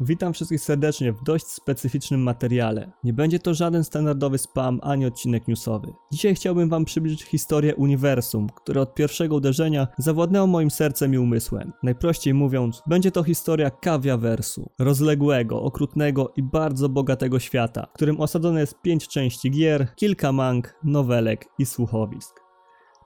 Witam wszystkich serdecznie w dość specyficznym materiale. Nie będzie to żaden standardowy spam ani odcinek newsowy. Dzisiaj chciałbym wam przybliżyć historię uniwersum, które od pierwszego uderzenia zawładnęło moim sercem i umysłem. Najprościej mówiąc, będzie to historia kawiawersu. Rozległego, okrutnego i bardzo bogatego świata, w którym osadzone jest pięć części gier, kilka mang, nowelek i słuchowisk.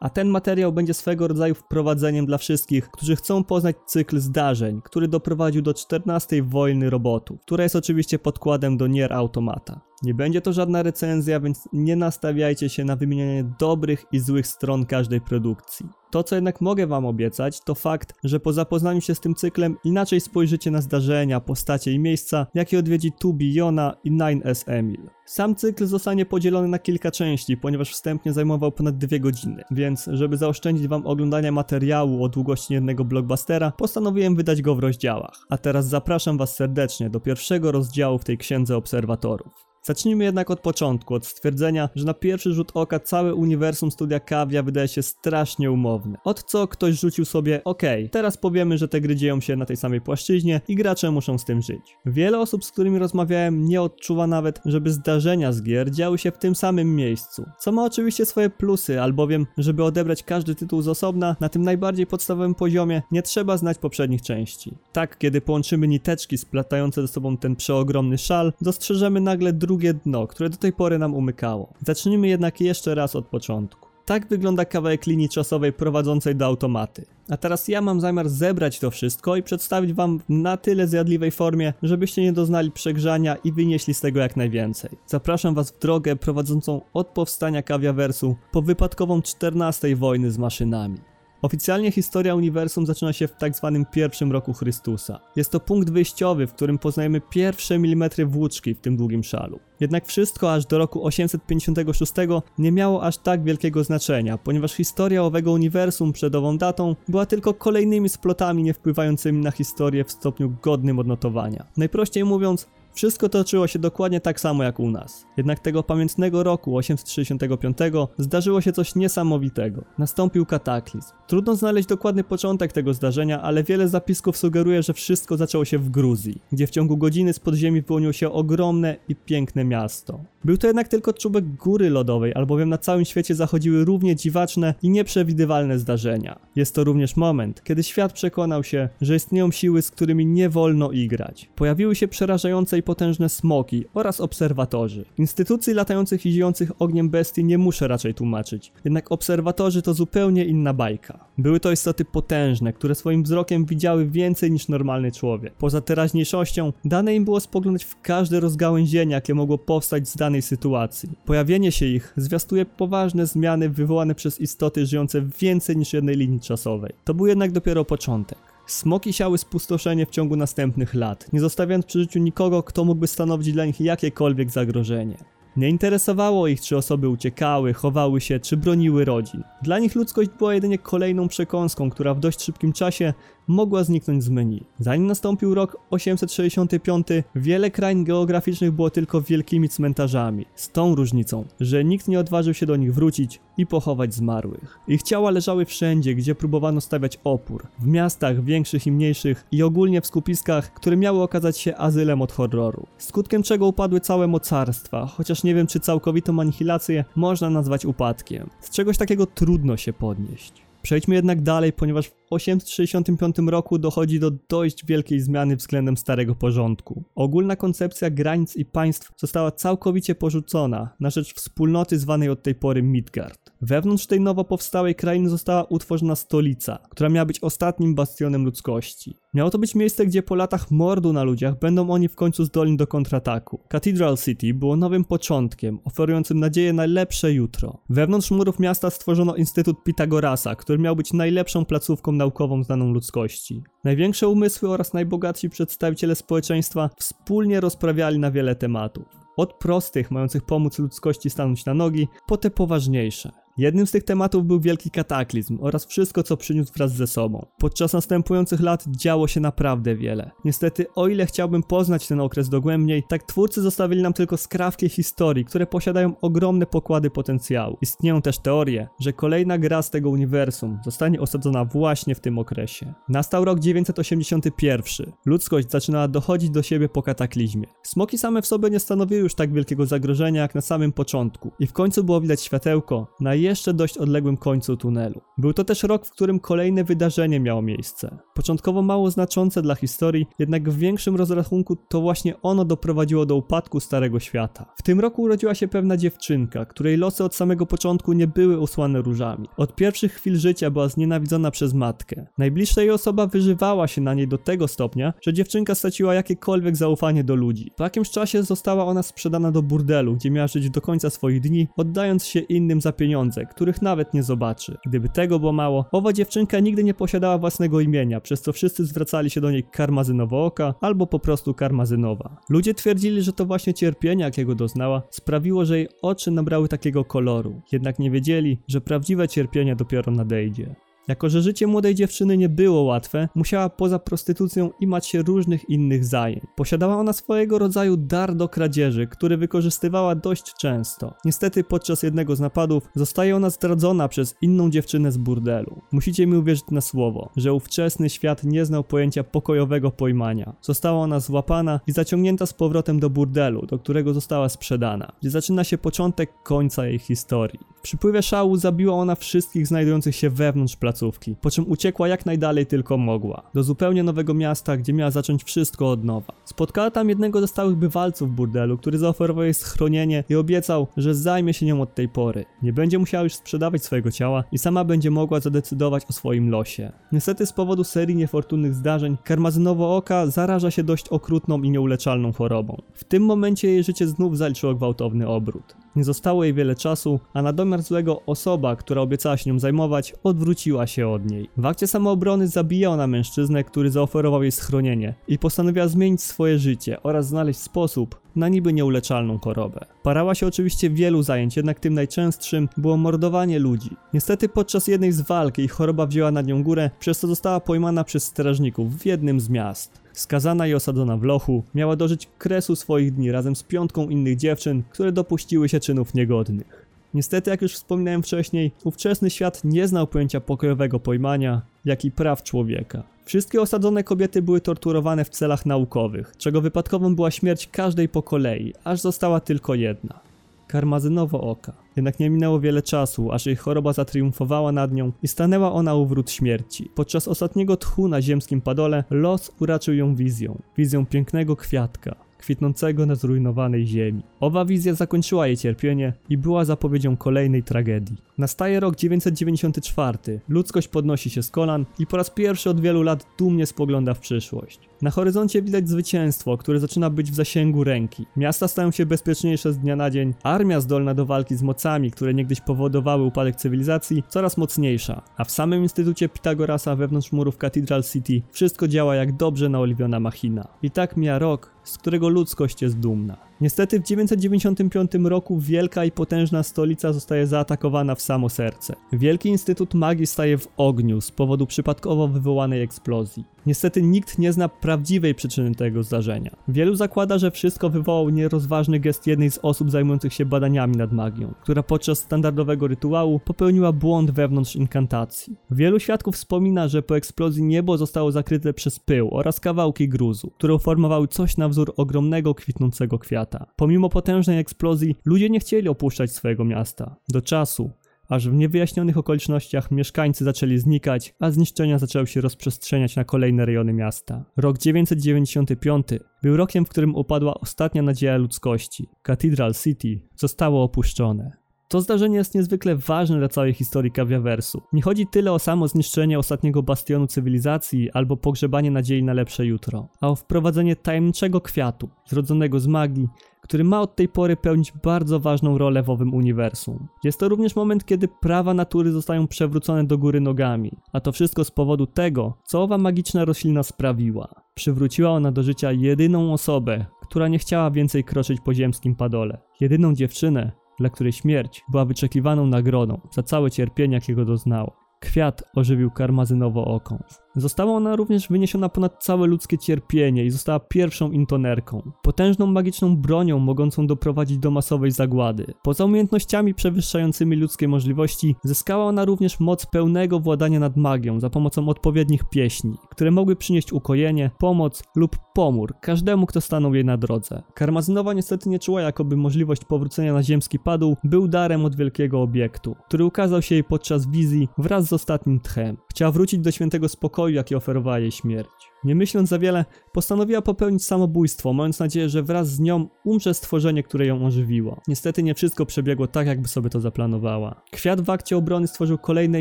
A ten materiał będzie swego rodzaju wprowadzeniem dla wszystkich, którzy chcą poznać cykl zdarzeń, który doprowadził do 14 wojny robotów, która jest oczywiście podkładem do Nier Automata. Nie będzie to żadna recenzja, więc nie nastawiajcie się na wymienianie dobrych i złych stron każdej produkcji. To, co jednak mogę wam obiecać, to fakt, że po zapoznaniu się z tym cyklem inaczej spojrzycie na zdarzenia, postacie i miejsca, jakie odwiedzi Tubi Jona i 9S Emil. Sam cykl zostanie podzielony na kilka części, ponieważ wstępnie zajmował ponad dwie godziny, więc żeby zaoszczędzić wam oglądania materiału o długości jednego blockbustera, postanowiłem wydać go w rozdziałach. A teraz zapraszam was serdecznie do pierwszego rozdziału w tej księdze obserwatorów. Zacznijmy jednak od początku, od stwierdzenia, że na pierwszy rzut oka całe uniwersum studia Kawia wydaje się strasznie umowne. Od co ktoś rzucił sobie, okay, teraz powiemy, że te gry dzieją się na tej samej płaszczyźnie i gracze muszą z tym żyć. Wiele osób, z którymi rozmawiałem, nie odczuwa nawet, żeby zdarzenia z gier działy się w tym samym miejscu. Co ma oczywiście swoje plusy, albowiem, żeby odebrać każdy tytuł z osobna, na tym najbardziej podstawowym poziomie, nie trzeba znać poprzednich części. Tak, kiedy połączymy niteczki splatające ze sobą ten przeogromny szal, dostrzeżemy nagle drugi drugie dno, które do tej pory nam umykało. Zacznijmy jednak jeszcze raz od początku. Tak wygląda kawałek linii czasowej prowadzącej do automaty. A teraz ja mam zamiar zebrać to wszystko i przedstawić wam na tyle zjadliwej formie, żebyście nie doznali przegrzania i wynieśli z tego jak najwięcej. Zapraszam was w drogę prowadzącą od powstania kawiawersu po wypadkową 14 wojny z maszynami. Oficjalnie historia uniwersum zaczyna się w tak zwanym pierwszym roku Chrystusa. Jest to punkt wyjściowy, w którym poznajemy pierwsze milimetry włóczki w tym długim szalu. Jednak wszystko aż do roku 856 nie miało aż tak wielkiego znaczenia, ponieważ historia owego uniwersum przed ową datą była tylko kolejnymi splotami nie wpływającymi na historię w stopniu godnym odnotowania. Najprościej mówiąc, wszystko toczyło się dokładnie tak samo jak u nas. Jednak tego pamiętnego roku 865 zdarzyło się coś niesamowitego. Nastąpił kataklizm. Trudno znaleźć dokładny początek tego zdarzenia, ale wiele zapisków sugeruje, że wszystko zaczęło się w Gruzji, gdzie w ciągu godziny z podziemi wyłoniło się ogromne i piękne miasto. Był to jednak tylko czubek góry lodowej, albowiem na całym świecie zachodziły równie dziwaczne i nieprzewidywalne zdarzenia. Jest to również moment, kiedy świat przekonał się, że istnieją siły, z którymi nie wolno igrać. Pojawiły się przerażające i potężne smoki oraz obserwatorzy. Instytucji latających i żyjących ogniem bestii nie muszę raczej tłumaczyć, jednak obserwatorzy to zupełnie inna bajka. Były to istoty potężne, które swoim wzrokiem widziały więcej niż normalny człowiek. Poza teraźniejszością, dane im było spoglądać w każde rozgałęzienie, jakie mogło powstać z danej sytuacji. Pojawienie się ich zwiastuje poważne zmiany wywołane przez istoty żyjące więcej niż jednej linii czasowej. To był jednak dopiero początek. Smoki siały spustoszenie w ciągu następnych lat, nie zostawiając przy życiu nikogo, kto mógłby stanowić dla nich jakiekolwiek zagrożenie. Nie interesowało ich, czy osoby uciekały, chowały się, czy broniły rodzin. Dla nich ludzkość była jedynie kolejną przekąską, która w dość szybkim czasie mogła zniknąć z menu. Zanim nastąpił rok 865, wiele krain geograficznych było tylko wielkimi cmentarzami, z tą różnicą, że nikt nie odważył się do nich wrócić i pochować zmarłych. Ich ciała leżały wszędzie, gdzie próbowano stawiać opór. W miastach, większych i mniejszych i ogólnie w skupiskach, które miały okazać się azylem od horroru. Skutkiem czego upadły całe mocarstwa, chociaż nie wiem czy całkowitą anihilację można nazwać upadkiem. Z czegoś takiego trudno się podnieść. Przejdźmy jednak dalej, ponieważ 865 roku dochodzi do dość wielkiej zmiany względem starego porządku. Ogólna koncepcja granic i państw została całkowicie porzucona na rzecz wspólnoty zwanej od tej pory Midgard. Wewnątrz tej nowo powstałej krainy została utworzona stolica, która miała być ostatnim bastionem ludzkości. Miało to być miejsce, gdzie po latach mordu na ludziach będą oni w końcu zdolni do kontrataku. Cathedral City było nowym początkiem, oferującym nadzieję na lepsze jutro. Wewnątrz murów miasta stworzono Instytut Pitagorasa, który miał być najlepszą placówką naukową znaną ludzkości. Największe umysły oraz najbogatsi przedstawiciele społeczeństwa wspólnie rozprawiali na wiele tematów. Od prostych, mających pomóc ludzkości stanąć na nogi, po te poważniejsze. Jednym z tych tematów był wielki kataklizm oraz wszystko, co przyniósł wraz ze sobą. Podczas następujących lat działo się naprawdę wiele. Niestety, o ile chciałbym poznać ten okres dogłębniej, tak twórcy zostawili nam tylko skrawki historii, które posiadają ogromne pokłady potencjału. Istnieją też teorie, że kolejna gra z tego uniwersum zostanie osadzona właśnie w tym okresie. Nastał rok 981. Ludzkość zaczynała dochodzić do siebie po kataklizmie. Smoki same w sobie nie stanowiły już tak wielkiego zagrożenia jak na samym początku i w końcu było widać światełko na jeszcze dość odległym końcu tunelu. Był to też rok, w którym kolejne wydarzenie miało miejsce. Początkowo mało znaczące dla historii, jednak w większym rozrachunku to właśnie ono doprowadziło do upadku Starego Świata. W tym roku urodziła się pewna dziewczynka, której losy od samego początku nie były usłane różami. Od pierwszych chwil życia była znienawidzona przez matkę. Najbliższa jej osoba wyżywała się na niej do tego stopnia, że dziewczynka straciła jakiekolwiek zaufanie do ludzi. Po jakimś czasie została ona sprzedana do burdelu, gdzie miała żyć do końca swoich dni, oddając się innym za pieniądze, których nawet nie zobaczy. Gdyby tego było mało, owa dziewczynka nigdy nie posiadała własnego imienia, przez co wszyscy zwracali się do niej Karmazynowo Oka albo po prostu Karmazynowa. Ludzie twierdzili, że to właśnie cierpienie, jakiego doznała, sprawiło, że jej oczy nabrały takiego koloru. Jednak nie wiedzieli, że prawdziwe cierpienie dopiero nadejdzie. Jako, że życie młodej dziewczyny nie było łatwe, musiała poza prostytucją imać się różnych innych zajęć. Posiadała ona swojego rodzaju dar do kradzieży, który wykorzystywała dość często. Niestety podczas jednego z napadów zostaje ona zdradzona przez inną dziewczynę z burdelu. Musicie mi uwierzyć na słowo, że ówczesny świat nie znał pojęcia pokojowego pojmania. Została ona złapana i zaciągnięta z powrotem do burdelu, do którego została sprzedana, gdzie zaczyna się początek końca jej historii. W przypływie szału zabiła ona wszystkich znajdujących się wewnątrz placówki, po czym uciekła jak najdalej tylko mogła, do zupełnie nowego miasta, gdzie miała zacząć wszystko od nowa. Spotkała tam jednego ze stałych bywalców burdelu, który zaoferował jej schronienie i obiecał, że zajmie się nią od tej pory. Nie będzie musiała już sprzedawać swojego ciała i sama będzie mogła zadecydować o swoim losie. Niestety z powodu serii niefortunnych zdarzeń, karmazynowo oka zaraża się dość okrutną i nieuleczalną chorobą. W tym momencie jej życie znów zaliczyło gwałtowny obrót. Nie zostało jej wiele czasu, a na domiar złego osoba, która obiecała się nią zajmować, odwróciła się od niej. W akcie samoobrony zabija ona mężczyznę, który zaoferował jej schronienie i postanowiła zmienić swoje życie oraz znaleźć sposób na niby nieuleczalną chorobę. Parała się oczywiście wielu zajęć, jednak tym najczęstszym było mordowanie ludzi. Niestety podczas jednej z walk jej choroba wzięła nad nią górę, przez co została pojmana przez strażników w jednym z miast. Skazana i osadzona w lochu, miała dożyć kresu swoich dni razem z piątką innych dziewczyn, które dopuściły się czynów niegodnych. Niestety, jak już wspominałem wcześniej, ówczesny świat nie znał pojęcia pokojowego pojmania, jak i praw człowieka. Wszystkie osadzone kobiety były torturowane w celach naukowych, czego wypadkową była śmierć każdej po kolei, aż została tylko jedna. Karmazynowo oka. Jednak nie minęło wiele czasu, aż jej choroba zatriumfowała nad nią i stanęła ona u wrót śmierci. Podczas ostatniego tchu na ziemskim padole los uraczył ją wizją. Wizją pięknego kwiatka, kwitnącego na zrujnowanej ziemi. Owa wizja zakończyła jej cierpienie i była zapowiedzią kolejnej tragedii. Nastaje rok 994. Ludzkość podnosi się z kolan i po raz pierwszy od wielu lat dumnie spogląda w przyszłość. Na horyzoncie widać zwycięstwo, które zaczyna być w zasięgu ręki. Miasta stają się bezpieczniejsze z dnia na dzień, armia zdolna do walki z mocami, które niegdyś powodowały upadek cywilizacji, coraz mocniejsza, a w samym Instytucie Pitagorasa wewnątrz murów Cathedral City wszystko działa jak dobrze naoliwiona machina. I tak mija rok, z którego ludzkość jest dumna. Niestety w 995 roku wielka i potężna stolica zostaje zaatakowana w samo serce. Wielki Instytut Magii staje w ogniu z powodu przypadkowo wywołanej eksplozji. Niestety nikt nie zna prawdziwej przyczyny tego zdarzenia. Wielu zakłada, że wszystko wywołał nierozważny gest jednej z osób zajmujących się badaniami nad magią, która podczas standardowego rytuału popełniła błąd wewnątrz inkantacji. Wielu świadków wspomina, że po eksplozji niebo zostało zakryte przez pył oraz kawałki gruzu, które uformowały coś na wzór ogromnego kwitnącego kwiata. Pomimo potężnej eksplozji, ludzie nie chcieli opuszczać swojego miasta. Do czasu, aż w niewyjaśnionych okolicznościach mieszkańcy zaczęli znikać, a zniszczenia zaczęły się rozprzestrzeniać na kolejne rejony miasta. Rok 995 był rokiem, w którym upadła ostatnia nadzieja ludzkości. Cathedral City zostało opuszczone. To zdarzenie jest niezwykle ważne dla całej historii kawiawersu. Nie chodzi tyle o samo zniszczenie ostatniego bastionu cywilizacji albo pogrzebanie nadziei na lepsze jutro, a o wprowadzenie tajemniczego kwiatu, zrodzonego z magii, który ma od tej pory pełnić bardzo ważną rolę w owym uniwersum. Jest to również moment, kiedy prawa natury zostają przewrócone do góry nogami, a to wszystko z powodu tego, co owa magiczna roślina sprawiła. Przywróciła ona do życia jedyną osobę, która nie chciała więcej kroczyć po ziemskim padole. Jedyną dziewczynę, dla której śmierć była wyczekiwaną nagrodą za całe cierpienie, jakiego doznała. Kwiat ożywił karmazynowo oko. Została ona również wyniesiona ponad całe ludzkie cierpienie i została pierwszą intonerką. Potężną magiczną bronią mogącą doprowadzić do masowej zagłady. Poza umiejętnościami przewyższającymi ludzkie możliwości, zyskała ona również moc pełnego władania nad magią za pomocą odpowiednich pieśni, które mogły przynieść ukojenie, pomoc lub pomór każdemu, kto stanął jej na drodze. Karmazynowa niestety nie czuła, jakoby możliwość powrócenia na ziemski padł był darem od wielkiego obiektu, który ukazał się jej podczas wizji wraz z ostatnim tchem. Chciała wrócić do świętego spokoju, jaki oferowała jej śmierć. Nie myśląc za wiele, postanowiła popełnić samobójstwo, mając nadzieję, że wraz z nią umrze stworzenie, które ją ożywiło. Niestety nie wszystko przebiegło tak, jakby sobie to zaplanowała. Kwiat w akcie obrony stworzył kolejne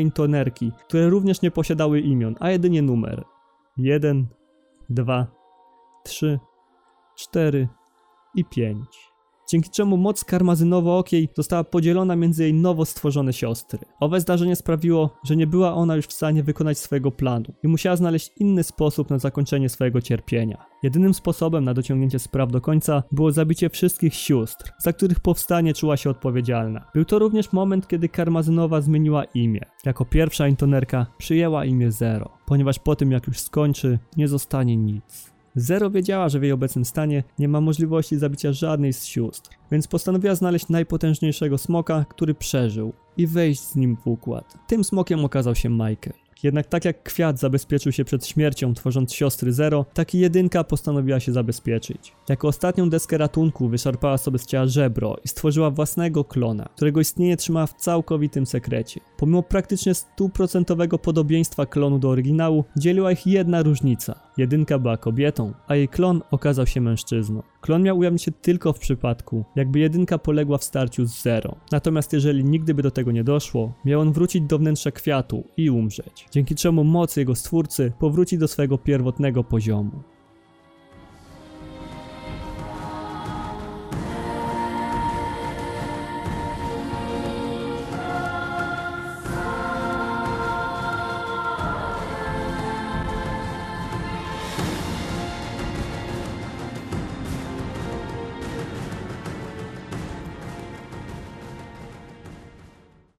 intonerki, które również nie posiadały imion, a jedynie numer. Jeden, dwa, trzy, cztery i pięć dzięki czemu moc karmazynowo-okiej została podzielona między jej nowo stworzone siostry. Owe zdarzenie sprawiło, że nie była ona już w stanie wykonać swojego planu i musiała znaleźć inny sposób na zakończenie swojego cierpienia. Jedynym sposobem na dociągnięcie spraw do końca było zabicie wszystkich sióstr, za których powstanie czuła się odpowiedzialna. Był to również moment, kiedy Karmazynowa zmieniła imię. Jako pierwsza intonerka przyjęła imię Zero, ponieważ po tym jak już skończy, nie zostanie nic. Zero wiedziała, że w jej obecnym stanie nie ma możliwości zabicia żadnej z sióstr, więc postanowiła znaleźć najpotężniejszego smoka, który przeżył i wejść z nim w układ. Tym smokiem okazał się Michael. Jednak tak jak Kwiat zabezpieczył się przed śmiercią, tworząc siostry Zero, tak i Jedynka postanowiła się zabezpieczyć. Jako ostatnią deskę ratunku wyszarpała sobie z ciała żebro i stworzyła własnego klona, którego istnienie trzymała w całkowitym sekrecie. Pomimo praktycznie stuprocentowego podobieństwa klonu do oryginału, dzieliła ich jedna różnica. Jedynka była kobietą, a jej klon okazał się mężczyzną. Klon miał ujawnić się tylko w przypadku, jakby jedynka poległa w starciu z zero. Natomiast jeżeli nigdy by do tego nie doszło, miał on wrócić do wnętrza kwiatu i umrzeć, dzięki czemu moc jego stwórcy powróci do swojego pierwotnego poziomu.